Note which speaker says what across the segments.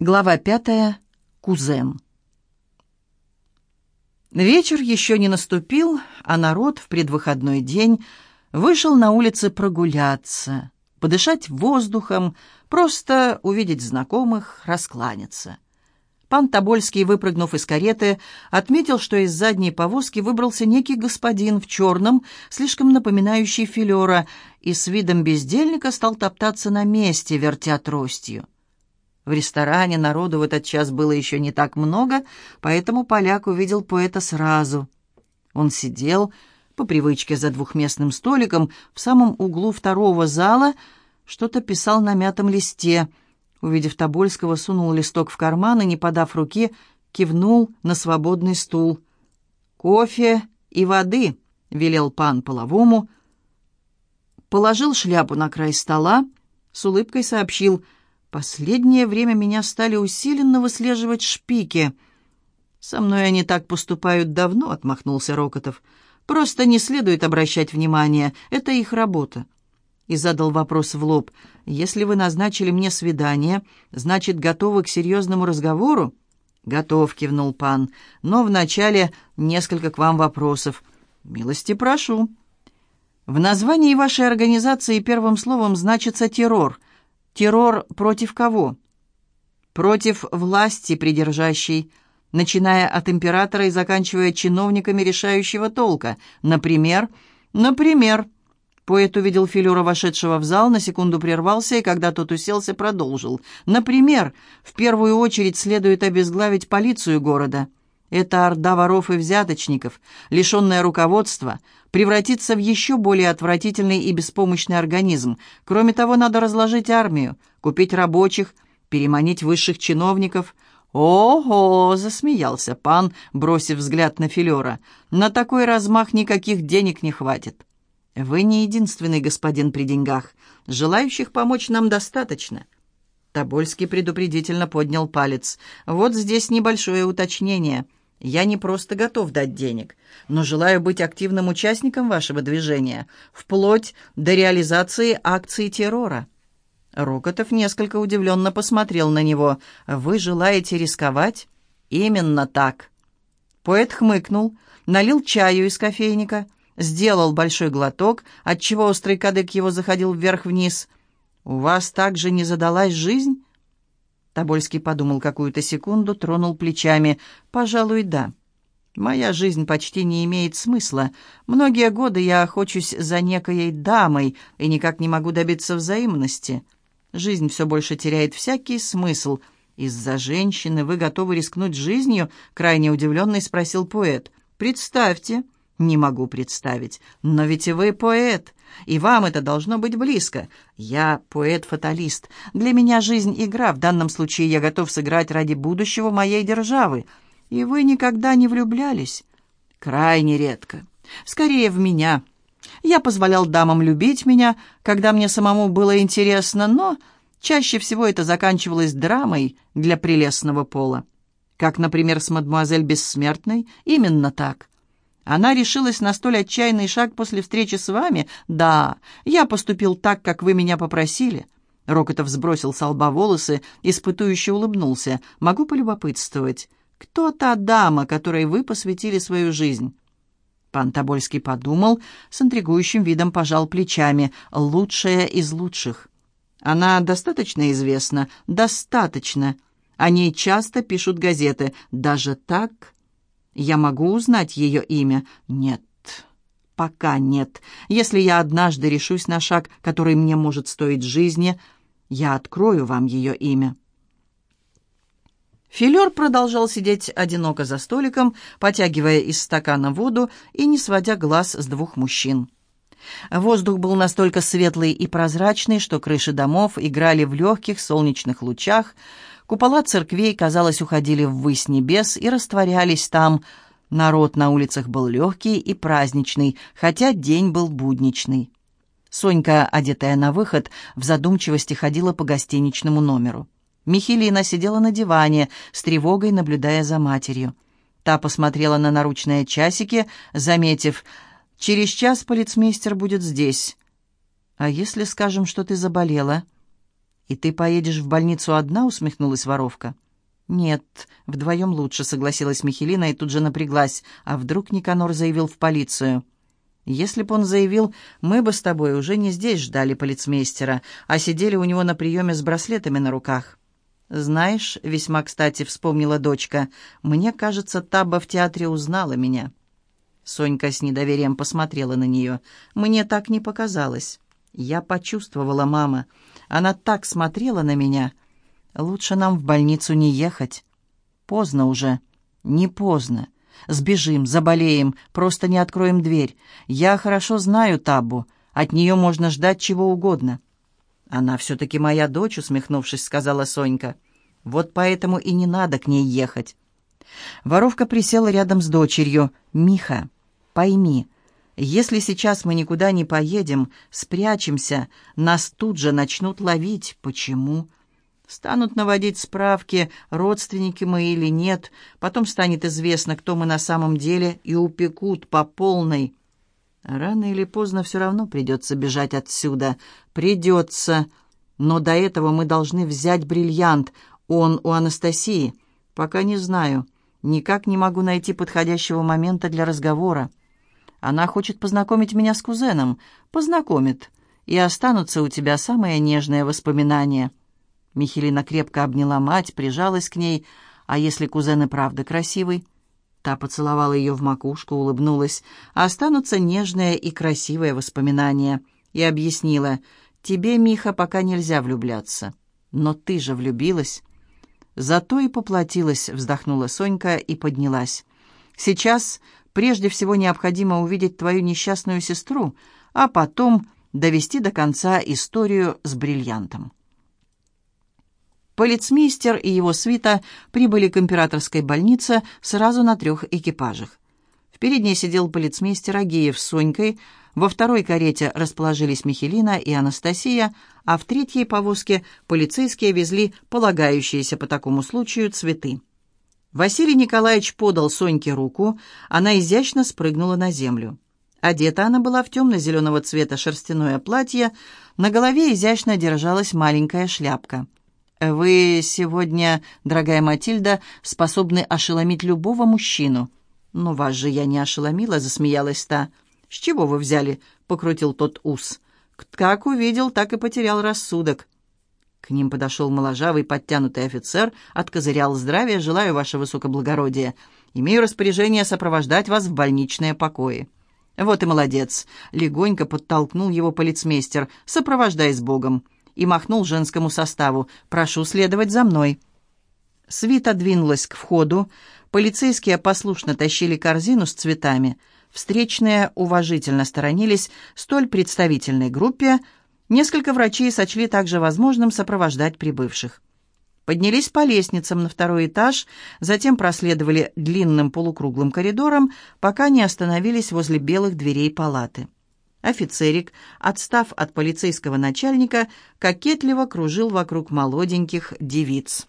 Speaker 1: Глава пятая. Кузен. Вечер еще не наступил, а народ в предвыходной день вышел на улицы прогуляться, подышать воздухом, просто увидеть знакомых, раскланяться. Пан Тобольский, выпрыгнув из кареты, отметил, что из задней повозки выбрался некий господин в черном, слишком напоминающий филера, и с видом бездельника стал топтаться на месте, вертя тростью. В ресторане народу в этот час было еще не так много, поэтому поляк увидел поэта сразу. Он сидел, по привычке за двухместным столиком, в самом углу второго зала, что-то писал на мятом листе. Увидев Тобольского, сунул листок в карман и, не подав руки, кивнул на свободный стул. «Кофе и воды», — велел пан половому, положил шляпу на край стола, с улыбкой сообщил — Последнее время меня стали усиленно выслеживать шпики. «Со мной они так поступают давно», — отмахнулся Рокотов. «Просто не следует обращать внимания. Это их работа». И задал вопрос в лоб. «Если вы назначили мне свидание, значит, готовы к серьезному разговору?» «Готов», — кивнул пан. «Но вначале несколько к вам вопросов. Милости прошу». «В названии вашей организации первым словом значится «террор». Террор против кого? Против власти придержащей, начиная от императора и заканчивая чиновниками решающего толка. Например, например, поэт увидел Филюра, вошедшего в зал, на секунду прервался, и когда тот уселся, продолжил. Например, в первую очередь следует обезглавить полицию города. Это орда воров и взяточников, лишенная руководства – превратиться в еще более отвратительный и беспомощный организм. Кроме того, надо разложить армию, купить рабочих, переманить высших чиновников. «Ого!» — засмеялся пан, бросив взгляд на Филера. «На такой размах никаких денег не хватит». «Вы не единственный господин при деньгах. Желающих помочь нам достаточно». Тобольский предупредительно поднял палец. «Вот здесь небольшое уточнение». Я не просто готов дать денег, но желаю быть активным участником вашего движения, вплоть до реализации акции террора». Рокотов несколько удивленно посмотрел на него. «Вы желаете рисковать?» «Именно так». Поэт хмыкнул, налил чаю из кофейника, сделал большой глоток, отчего острый кадык его заходил вверх-вниз. «У вас также не задалась жизнь?» Тобольский подумал какую-то секунду, тронул плечами. «Пожалуй, да. Моя жизнь почти не имеет смысла. Многие годы я охочусь за некоей дамой и никак не могу добиться взаимности. Жизнь все больше теряет всякий смысл. Из-за женщины вы готовы рискнуть жизнью?» — крайне удивленный спросил поэт. «Представьте». «Не могу представить. Но ведь и вы поэт, и вам это должно быть близко. Я поэт-фаталист. Для меня жизнь — игра. В данном случае я готов сыграть ради будущего моей державы. И вы никогда не влюблялись?» «Крайне редко. Скорее в меня. Я позволял дамам любить меня, когда мне самому было интересно, но чаще всего это заканчивалось драмой для прелестного пола. Как, например, с мадемуазель Бессмертной. Именно так». Она решилась на столь отчаянный шаг после встречи с вами? Да, я поступил так, как вы меня попросили». Рокотов сбросил с лба волосы, испытующе улыбнулся. «Могу полюбопытствовать. Кто та дама, которой вы посвятили свою жизнь?» Пан Тобольский подумал, с интригующим видом пожал плечами. «Лучшая из лучших». «Она достаточно известна?» «Достаточно. О ней часто пишут газеты. Даже так?» Я могу узнать ее имя? Нет. Пока нет. Если я однажды решусь на шаг, который мне может стоить жизни, я открою вам ее имя. Филер продолжал сидеть одиноко за столиком, потягивая из стакана воду и не сводя глаз с двух мужчин. Воздух был настолько светлый и прозрачный, что крыши домов играли в легких солнечных лучах, Купола церквей, казалось, уходили ввысь небес и растворялись там. Народ на улицах был легкий и праздничный, хотя день был будничный. Сонька, одетая на выход, в задумчивости ходила по гостиничному номеру. Михелина сидела на диване, с тревогой наблюдая за матерью. Та посмотрела на наручные часики, заметив, «Через час полицмейстер будет здесь». «А если скажем, что ты заболела?» «И ты поедешь в больницу одна?» — усмехнулась воровка. «Нет, вдвоем лучше», — согласилась Михелина и тут же напряглась. «А вдруг Никанор заявил в полицию?» «Если б он заявил, мы бы с тобой уже не здесь ждали полицмейстера, а сидели у него на приеме с браслетами на руках». «Знаешь, весьма кстати вспомнила дочка, мне кажется, Таба в театре узнала меня». Сонька с недоверием посмотрела на нее. «Мне так не показалось». «Я почувствовала, мама. Она так смотрела на меня». Лучше нам в больницу не ехать. Поздно уже. Не поздно. Сбежим, заболеем, просто не откроем дверь. Я хорошо знаю Табу. От нее можно ждать чего угодно. Она все-таки моя дочь, усмехнувшись, сказала Сонька. Вот поэтому и не надо к ней ехать. Воровка присела рядом с дочерью. «Миха, пойми, если сейчас мы никуда не поедем, спрячемся, нас тут же начнут ловить. Почему? Станут наводить справки, родственники мы или нет. Потом станет известно, кто мы на самом деле, и упекут по полной. Рано или поздно все равно придется бежать отсюда. Придется. Но до этого мы должны взять бриллиант. Он у Анастасии. Пока не знаю. Никак не могу найти подходящего момента для разговора. Она хочет познакомить меня с кузеном. Познакомит. И останутся у тебя самые нежные воспоминания». Михелина крепко обняла мать, прижалась к ней. «А если кузен и правда красивый?» Та поцеловала ее в макушку, улыбнулась. «Останутся нежные и красивые воспоминания». И объяснила. «Тебе, Миха, пока нельзя влюбляться. Но ты же влюбилась». «Зато и поплатилась», — вздохнула Сонька и поднялась. «Сейчас прежде всего необходимо увидеть твою несчастную сестру, а потом довести до конца историю с бриллиантом». Полицмейстер и его свита прибыли к императорской больнице сразу на трех экипажах. В передней сидел полицмейстер Агеев с Сонькой, во второй карете расположились Михелина и Анастасия, а в третьей повозке полицейские везли полагающиеся по такому случаю цветы. Василий Николаевич подал Соньке руку, она изящно спрыгнула на землю. Одета она была в темно-зеленого цвета шерстяное платье, на голове изящно держалась маленькая шляпка. «Вы сегодня, дорогая Матильда, способны ошеломить любого мужчину». «Но вас же я не ошеломила», — засмеялась та. «С чего вы взяли?» — покрутил тот ус. «Как увидел, так и потерял рассудок». К ним подошел моложавый подтянутый офицер, откозырял здравия, желаю, ваше высокоблагородие. Имею распоряжение сопровождать вас в больничные покои. Вот и молодец. Легонько подтолкнул его полицмейстер. Сопровождай с Богом и махнул женскому составу. «Прошу следовать за мной». Свита двинулась к входу. Полицейские послушно тащили корзину с цветами. Встречные уважительно сторонились столь представительной группе. Несколько врачей сочли также возможным сопровождать прибывших. Поднялись по лестницам на второй этаж, затем проследовали длинным полукруглым коридором, пока не остановились возле белых дверей палаты. Офицерик, отстав от полицейского начальника, кокетливо кружил вокруг молоденьких девиц.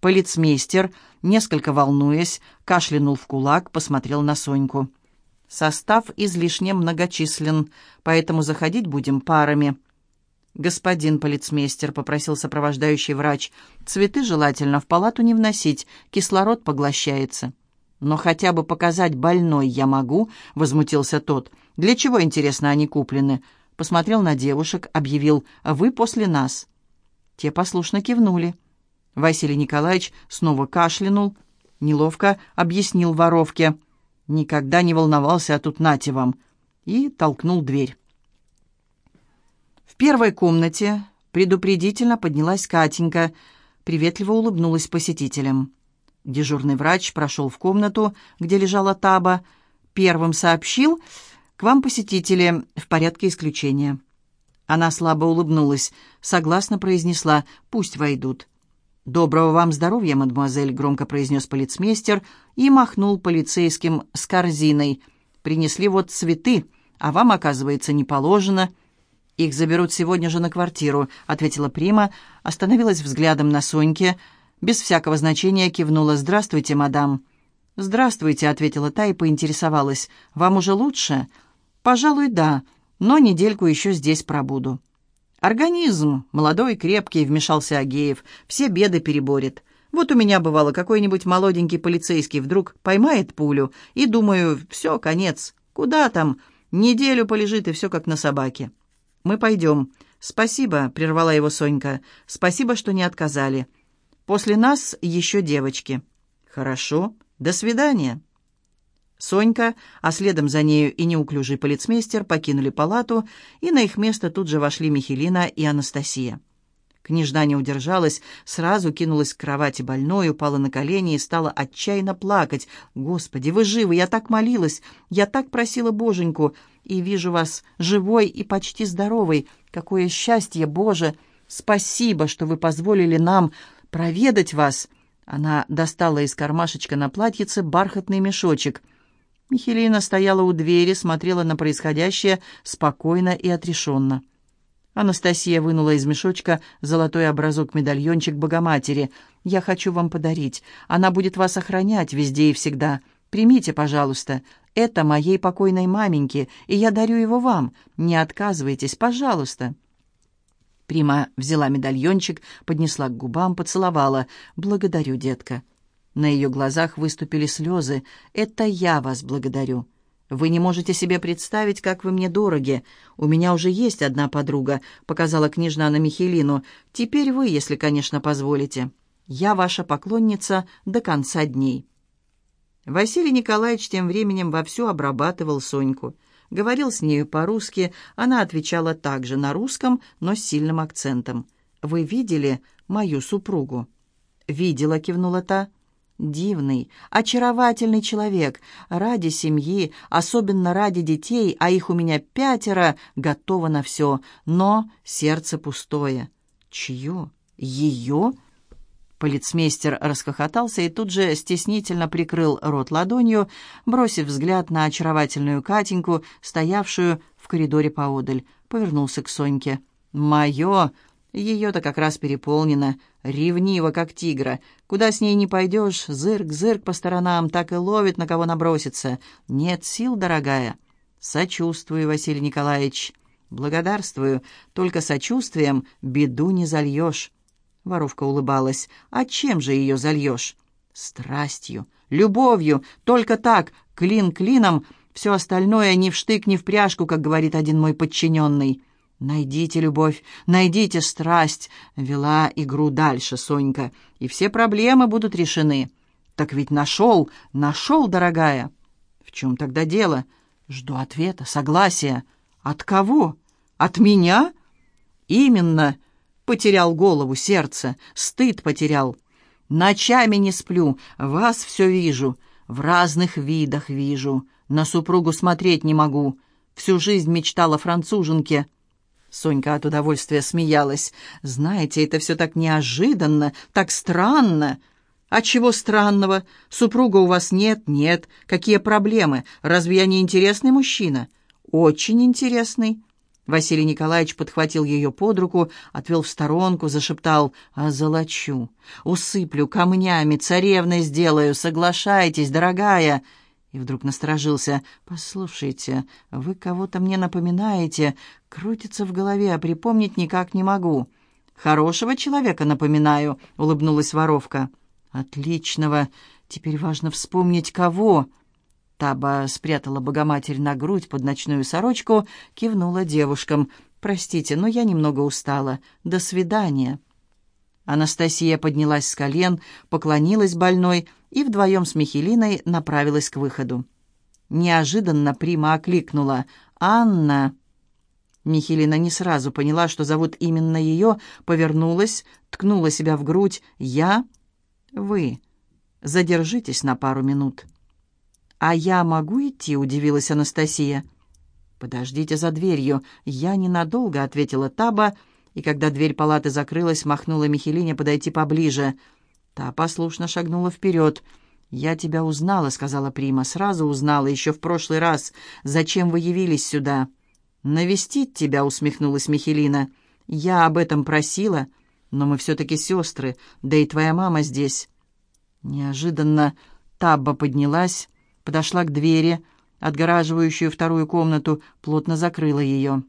Speaker 1: Полицмейстер, несколько волнуясь, кашлянул в кулак, посмотрел на Соньку. «Состав излишне многочислен, поэтому заходить будем парами». «Господин полицмейстер», — попросил сопровождающий врач, — «цветы желательно в палату не вносить, кислород поглощается». «Но хотя бы показать больной я могу», — возмутился тот. «Для чего, интересно, они куплены?» Посмотрел на девушек, объявил «Вы после нас». Те послушно кивнули. Василий Николаевич снова кашлянул, неловко объяснил воровке. «Никогда не волновался, а тут нате вам!» И толкнул дверь. В первой комнате предупредительно поднялась Катенька, приветливо улыбнулась посетителям. Дежурный врач прошел в комнату, где лежала таба. Первым сообщил, «К вам посетители в порядке исключения». Она слабо улыбнулась, согласно произнесла, «Пусть войдут». «Доброго вам здоровья, мадемуазель», — громко произнес полицмейстер и махнул полицейским с корзиной. «Принесли вот цветы, а вам, оказывается, не положено». «Их заберут сегодня же на квартиру», — ответила Прима, остановилась взглядом на Соньке, — без всякого значения кивнула «Здравствуйте, мадам». «Здравствуйте», — ответила та и поинтересовалась. «Вам уже лучше?» «Пожалуй, да, но недельку еще здесь пробуду». «Организм, молодой, крепкий», — вмешался Агеев, — «все беды переборет. Вот у меня бывало, какой-нибудь молоденький полицейский вдруг поймает пулю, и думаю, все, конец. Куда там? Неделю полежит, и все как на собаке». «Мы пойдем». «Спасибо», — прервала его Сонька. «Спасибо, что не отказали. После нас еще девочки». «Хорошо. До свидания». Сонька, а следом за нею и неуклюжий полицмейстер покинули палату, и на их место тут же вошли Михелина и Анастасия. Княжна не удержалась, сразу кинулась к кровати больной, упала на колени и стала отчаянно плакать. «Господи, вы живы! Я так молилась! Я так просила Боженьку! И вижу вас живой и почти здоровой! Какое счастье, Боже! Спасибо, что вы позволили нам проведать вас!» Она достала из кармашечка на платьице бархатный мешочек — Михелина стояла у двери, смотрела на происходящее спокойно и отрешенно. Анастасия вынула из мешочка золотой образок-медальончик Богоматери. «Я хочу вам подарить. Она будет вас охранять везде и всегда. Примите, пожалуйста. Это моей покойной маменьке, и я дарю его вам. Не отказывайтесь, пожалуйста». Прима взяла медальончик, поднесла к губам, поцеловала. «Благодарю, детка». На ее глазах выступили слезы. «Это я вас благодарю. Вы не можете себе представить, как вы мне дороги. У меня уже есть одна подруга», — показала княжна на Михелину. «Теперь вы, если, конечно, позволите. Я ваша поклонница до конца дней». Василий Николаевич тем временем вовсю обрабатывал Соньку. Говорил с нею по-русски, она отвечала также на русском, но с сильным акцентом. «Вы видели мою супругу?» «Видела», — кивнула та. Дивный, очаровательный человек. Ради семьи, особенно ради детей, а их у меня пятеро, готово на все. Но сердце пустое. Чье? Ее? Полицмейстер расхохотался и тут же стеснительно прикрыл рот ладонью, бросив взгляд на очаровательную Катеньку, стоявшую в коридоре поодаль. Повернулся к Соньке. «Мое!» Ее-то как раз переполнено, ревниво, как тигра. Куда с ней не пойдешь, зырк-зырк по сторонам, так и ловит, на кого набросится. Нет сил, дорогая. Сочувствую, Василий Николаевич. Благодарствую. Только сочувствием беду не зальешь. Воровка улыбалась. А чем же ее зальешь? Страстью, любовью, только так, клин клином. Все остальное ни в штык, ни в пряжку, как говорит один мой подчиненный. «Найдите любовь, найдите страсть», — вела игру дальше Сонька, «и все проблемы будут решены». «Так ведь нашел, нашел, дорогая». «В чем тогда дело?» «Жду ответа, согласия». «От кого? От меня?» «Именно. Потерял голову, сердце, стыд потерял. Ночами не сплю, вас все вижу, в разных видах вижу. На супругу смотреть не могу. Всю жизнь мечтала француженке». Сонька от удовольствия смеялась. «Знаете, это все так неожиданно, так странно». «А чего странного? Супруга у вас нет? Нет. Какие проблемы? Разве я не интересный мужчина?» «Очень интересный». Василий Николаевич подхватил ее под руку, отвел в сторонку, зашептал «Озолочу, усыплю камнями, царевной сделаю, соглашайтесь, дорогая». И вдруг насторожился. «Послушайте, вы кого-то мне напоминаете. Крутится в голове, а припомнить никак не могу». «Хорошего человека напоминаю», — улыбнулась воровка. «Отличного. Теперь важно вспомнить, кого». Таба спрятала Богоматерь на грудь под ночную сорочку, кивнула девушкам. «Простите, но я немного устала. До свидания». Анастасия поднялась с колен, поклонилась больной и вдвоем с Михелиной направилась к выходу. Неожиданно Прима окликнула «Анна!». Михелина не сразу поняла, что зовут именно ее, повернулась, ткнула себя в грудь. «Я? Вы. Задержитесь на пару минут». «А я могу идти?» — удивилась Анастасия. «Подождите за дверью. Я ненадолго», — ответила Таба, — и когда дверь палаты закрылась, махнула Михелине подойти поближе. Та послушно шагнула вперед. «Я тебя узнала», — сказала Прима. «Сразу узнала, еще в прошлый раз. Зачем вы явились сюда?» «Навестить тебя», — усмехнулась Михелина. «Я об этом просила, но мы все-таки сестры, да и твоя мама здесь». Неожиданно Табба поднялась, подошла к двери, отгораживающую вторую комнату, плотно закрыла ее.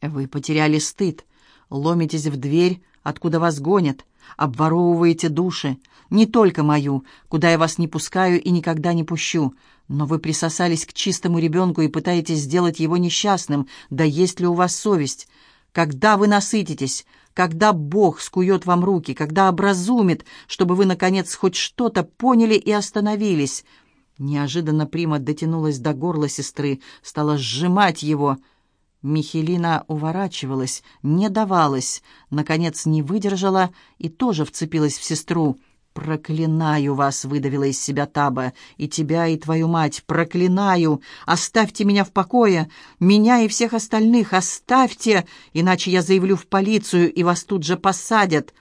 Speaker 1: Вы потеряли стыд, ломитесь в дверь, откуда вас гонят, обворовываете души, не только мою, куда я вас не пускаю и никогда не пущу, но вы присосались к чистому ребенку и пытаетесь сделать его несчастным, да есть ли у вас совесть? Когда вы насытитесь, когда Бог скует вам руки, когда образумит, чтобы вы, наконец, хоть что-то поняли и остановились. Неожиданно Прима дотянулась до горла сестры, стала сжимать его. Михелина уворачивалась, не давалась, наконец не выдержала и тоже вцепилась в сестру. «Проклинаю вас!» — выдавила из себя Таба. «И тебя, и твою мать! Проклинаю! Оставьте меня в покое! Меня и всех остальных оставьте! Иначе я заявлю в полицию, и вас тут же посадят!»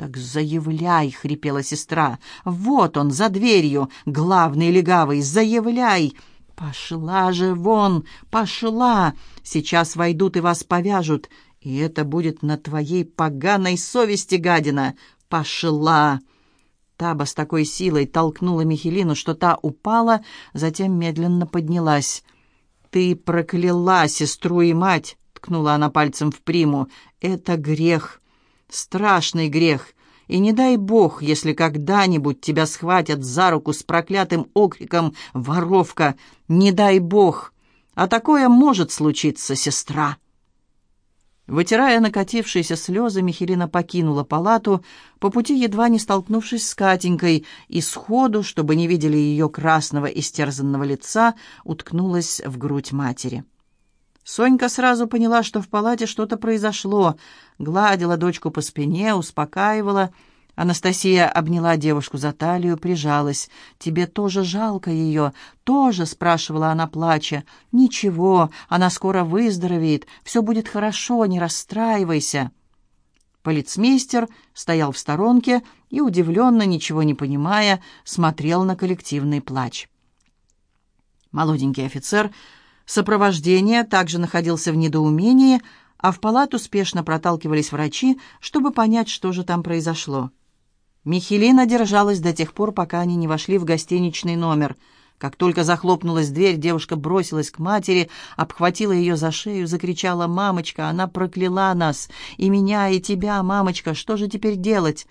Speaker 1: «Так заявляй!» — хрипела сестра. «Вот он, за дверью, главный легавый! Заявляй!» «Пошла же вон! Пошла! Сейчас войдут и вас повяжут, и это будет на твоей поганой совести, гадина! Пошла!» Таба с такой силой толкнула Михелину, что та упала, затем медленно поднялась. «Ты прокляла сестру и мать!» — ткнула она пальцем в приму. «Это грех, страшный грех, и не дай бог, если когда-нибудь тебя схватят за руку с проклятым окриком «Воровка!» Не дай бог! А такое может случиться, сестра!» Вытирая накатившиеся слезы, Михелина покинула палату, по пути едва не столкнувшись с Катенькой, и сходу, чтобы не видели ее красного истерзанного лица, уткнулась в грудь матери. Сонька сразу поняла, что в палате что-то произошло, гладила дочку по спине, успокаивала — Анастасия обняла девушку за талию, прижалась. «Тебе тоже жалко ее?» «Тоже?» — спрашивала она, плача. «Ничего, она скоро выздоровеет. Все будет хорошо, не расстраивайся». Полицмейстер стоял в сторонке и, удивленно, ничего не понимая, смотрел на коллективный плач. Молоденький офицер сопровождения также находился в недоумении, а в палату спешно проталкивались врачи, чтобы понять, что же там произошло. Михелина держалась до тех пор, пока они не вошли в гостиничный номер. Как только захлопнулась дверь, девушка бросилась к матери, обхватила ее за шею, закричала «Мамочка, она прокляла нас! И меня, и тебя, мамочка! Что же теперь делать?»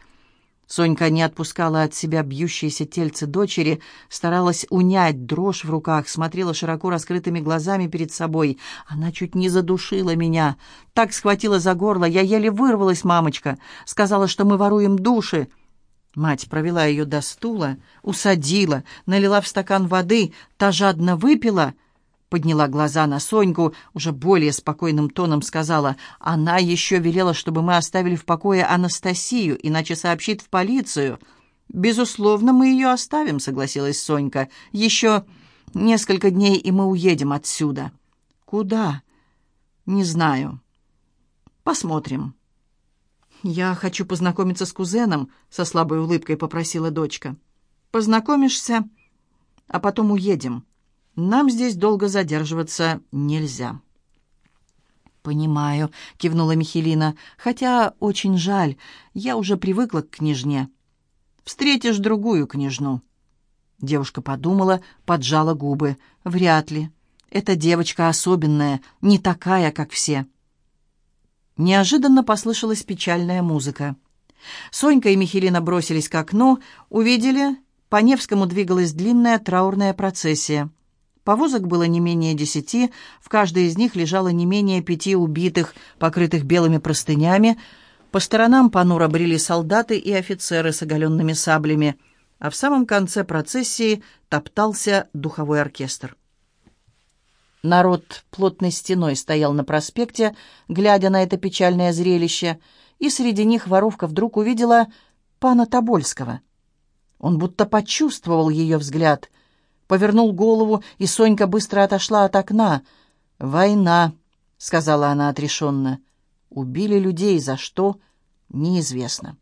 Speaker 1: Сонька не отпускала от себя бьющиеся тельце дочери, старалась унять дрожь в руках, смотрела широко раскрытыми глазами перед собой. Она чуть не задушила меня. Так схватила за горло, я еле вырвалась, мамочка. Сказала, что мы воруем души. Мать провела ее до стула, усадила, налила в стакан воды, та жадно выпила, подняла глаза на Соньку, уже более спокойным тоном сказала, «Она еще велела, чтобы мы оставили в покое Анастасию, иначе сообщит в полицию». «Безусловно, мы ее оставим», — согласилась Сонька. «Еще несколько дней, и мы уедем отсюда». «Куда?» «Не знаю. Посмотрим». «Я хочу познакомиться с кузеном», — со слабой улыбкой попросила дочка. «Познакомишься, а потом уедем. Нам здесь долго задерживаться нельзя». «Понимаю», — кивнула Михелина, — «хотя очень жаль, я уже привыкла к княжне». «Встретишь другую княжну». Девушка подумала, поджала губы. «Вряд ли. Эта девочка особенная, не такая, как все». Неожиданно послышалась печальная музыка. Сонька и Михелина бросились к окну, увидели, по Невскому двигалась длинная траурная процессия. Повозок было не менее десяти, в каждой из них лежало не менее пяти убитых, покрытых белыми простынями. По сторонам понуро брели солдаты и офицеры с оголенными саблями, а в самом конце процессии топтался духовой оркестр. Народ плотной стеной стоял на проспекте, глядя на это печальное зрелище, и среди них воровка вдруг увидела пана Тобольского. Он будто почувствовал ее взгляд, повернул голову, и Сонька быстро отошла от окна. «Война», — сказала она отрешенно. «Убили людей, за что? Неизвестно».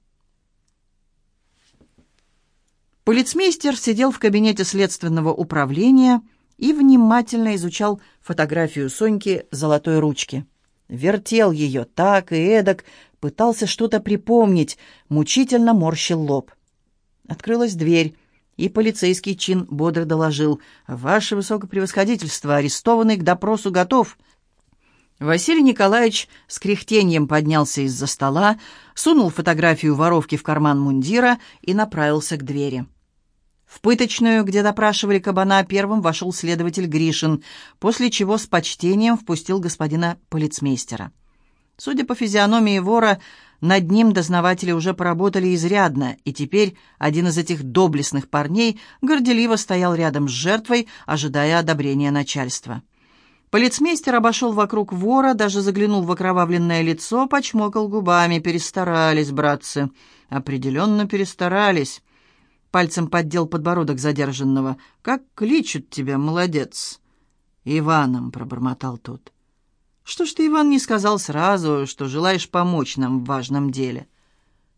Speaker 1: Полицмейстер сидел в кабинете следственного управления, — и внимательно изучал фотографию Соньки золотой ручки. Вертел ее так и эдак, пытался что-то припомнить, мучительно морщил лоб. Открылась дверь, и полицейский чин бодро доложил. «Ваше высокопревосходительство, арестованный к допросу готов». Василий Николаевич с кряхтением поднялся из-за стола, сунул фотографию воровки в карман мундира и направился к двери. В пыточную, где допрашивали кабана, первым вошел следователь Гришин, после чего с почтением впустил господина полицмейстера. Судя по физиономии вора, над ним дознаватели уже поработали изрядно, и теперь один из этих доблестных парней горделиво стоял рядом с жертвой, ожидая одобрения начальства. Полицмейстер обошел вокруг вора, даже заглянул в окровавленное лицо, почмокал губами. «Перестарались, братцы. Определенно перестарались». Пальцем поддел подбородок задержанного. «Как кличут тебя, молодец!» «Иваном», — пробормотал тот. «Что ж ты, Иван, не сказал сразу, что желаешь помочь нам в важном деле?»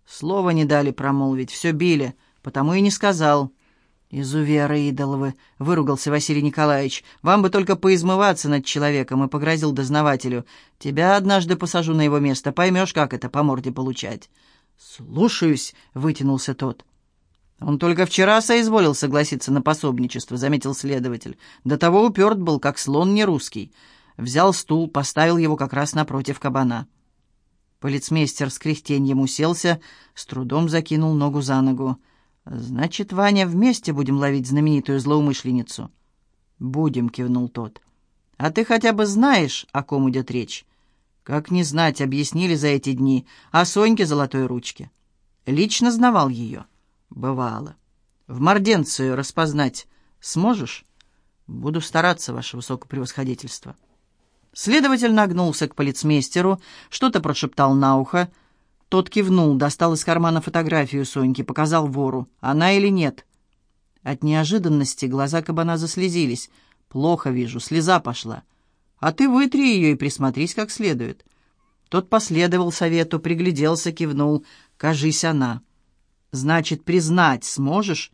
Speaker 1: Слова не дали промолвить, все били, потому и не сказал. «Изуверы идоловы!» — выругался Василий Николаевич. «Вам бы только поизмываться над человеком!» — и погрозил дознавателю. «Тебя однажды посажу на его место. Поймешь, как это по морде получать». «Слушаюсь!» — вытянулся тот. «Он только вчера соизволил согласиться на пособничество», — заметил следователь. «До того уперт был, как слон не русский. Взял стул, поставил его как раз напротив кабана». Полицмейстер с кряхтеньем уселся, с трудом закинул ногу за ногу. «Значит, Ваня, вместе будем ловить знаменитую злоумышленницу?» «Будем», — кивнул тот. «А ты хотя бы знаешь, о ком идет речь?» «Как не знать, объяснили за эти дни. О Соньке Золотой Ручке». «Лично знавал ее?» «Бывало. В морденцию распознать сможешь?» «Буду стараться, ваше высокопревосходительство». Следователь нагнулся к полицмейстеру, что-то прошептал на ухо, — тот кивнул, достал из кармана фотографию Соньки, показал вору. Она или нет? От неожиданности глаза кабана заслезились. «Плохо вижу, слеза пошла. А ты вытри ее и присмотрись как следует». Тот последовал совету, пригляделся, кивнул. «Кажись, она». «Значит, признать сможешь?»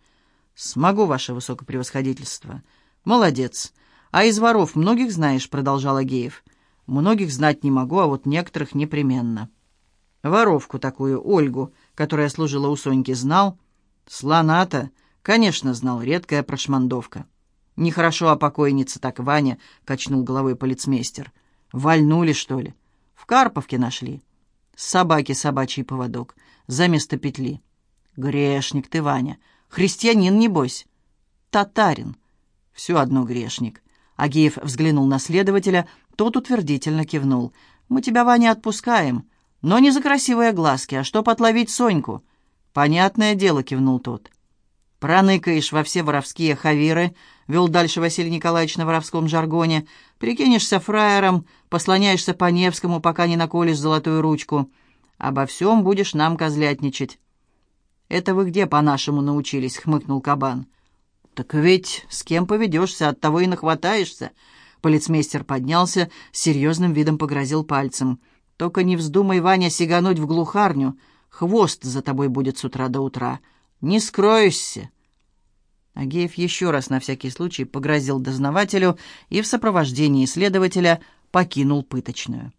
Speaker 1: «Смогу, ваше высокопревосходительство». «Молодец. А из воров многих знаешь?» — продолжал Агеев. «Многих знать не могу, а вот некоторых непременно». Воровку такую, Ольгу, которая служила у Соньки, знал. Слона-то, конечно, знал, редкая прошмандовка. Нехорошо о покойнице так Ваня, качнул головой полицмейстер. Вальнули, что ли? В Карповке нашли. Собаки собачий поводок, за место петли. Грешник ты, Ваня. Христианин, небось. Татарин. Все одно грешник. Агеев взглянул на следователя, тот утвердительно кивнул. «Мы тебя, Ваня, отпускаем. Но не за красивые глазки, а чтоб отловить Соньку. Понятное дело, кивнул тот. Проныкаешь во все воровские хавиры, вел дальше Василий Николаевич на воровском жаргоне, прикинешься фраером, послоняешься по Невскому, пока не наколешь золотую ручку. Обо всем будешь нам козлятничать. «Это вы где по-нашему научились?» — хмыкнул кабан. «Так ведь с кем поведешься, от того и нахватаешься». Полицмейстер поднялся, с серьезным видом погрозил пальцем — только не вздумай, Ваня, сигануть в глухарню. Хвост за тобой будет с утра до утра. Не скроешься. Агеев еще раз на всякий случай погрозил дознавателю и в сопровождении следователя покинул пыточную.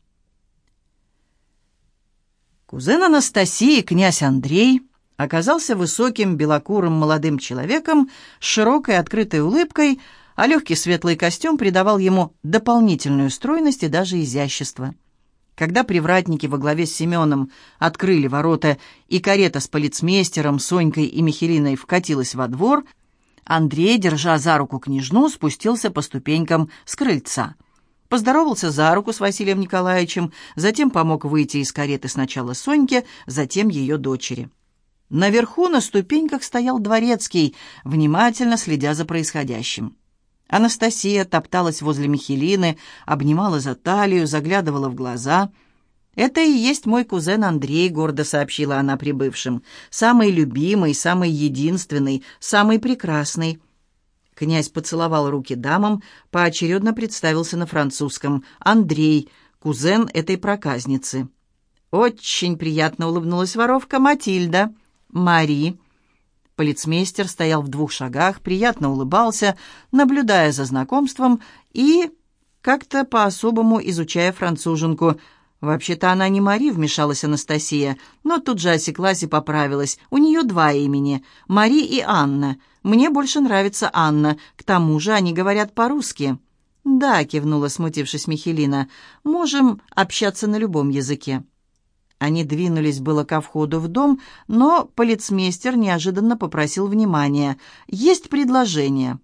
Speaker 1: Кузен Анастасии, князь Андрей, оказался высоким, белокурым молодым человеком с широкой открытой улыбкой, а легкий светлый костюм придавал ему дополнительную стройность и даже изящество. Когда привратники во главе с Семеном открыли ворота, и карета с полицмейстером, Сонькой и Михелиной вкатилась во двор, Андрей, держа за руку княжну, спустился по ступенькам с крыльца. Поздоровался за руку с Василием Николаевичем, затем помог выйти из кареты сначала Соньке, затем ее дочери. Наверху на ступеньках стоял дворецкий, внимательно следя за происходящим. Анастасия топталась возле Михелины, обнимала за талию, заглядывала в глаза. «Это и есть мой кузен Андрей», — гордо сообщила она прибывшим. «Самый любимый, самый единственный, самый прекрасный». Князь поцеловал руки дамам, поочередно представился на французском. «Андрей, кузен этой проказницы». «Очень приятно улыбнулась воровка Матильда». «Мари». Полицмейстер стоял в двух шагах, приятно улыбался, наблюдая за знакомством и как-то по-особому изучая француженку. «Вообще-то она не Мари», — вмешалась Анастасия, но тут же осеклась и поправилась. «У нее два имени — Мари и Анна. Мне больше нравится Анна, к тому же они говорят по-русски». «Да», — кивнула, смутившись Михелина, — «можем общаться на любом языке». Они двинулись было ко входу в дом, но полицмейстер неожиданно попросил внимания. «Есть предложение.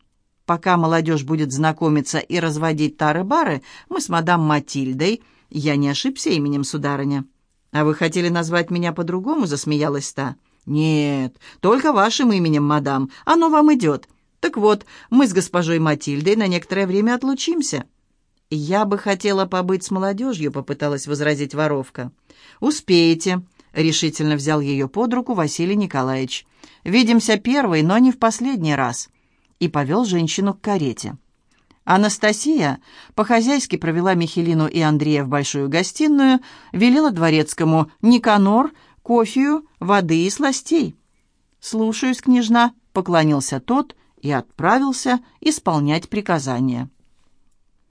Speaker 1: Пока молодежь будет знакомиться и разводить тары-бары, мы с мадам Матильдой...» «Я не ошибся именем, сударыня». «А вы хотели назвать меня по-другому?» — засмеялась та. «Нет, только вашим именем, мадам. Оно вам идет. Так вот, мы с госпожой Матильдой на некоторое время отлучимся». «Я бы хотела побыть с молодежью», — попыталась возразить воровка. «Успеете», — решительно взял ее под руку Василий Николаевич. «Видимся первый, но не в последний раз», — и повел женщину к карете. Анастасия по-хозяйски провела Михелину и Андрея в большую гостиную, велела дворецкому «Никанор», кофею, воды и сластей. «Слушаюсь, княжна», — поклонился тот и отправился исполнять приказания.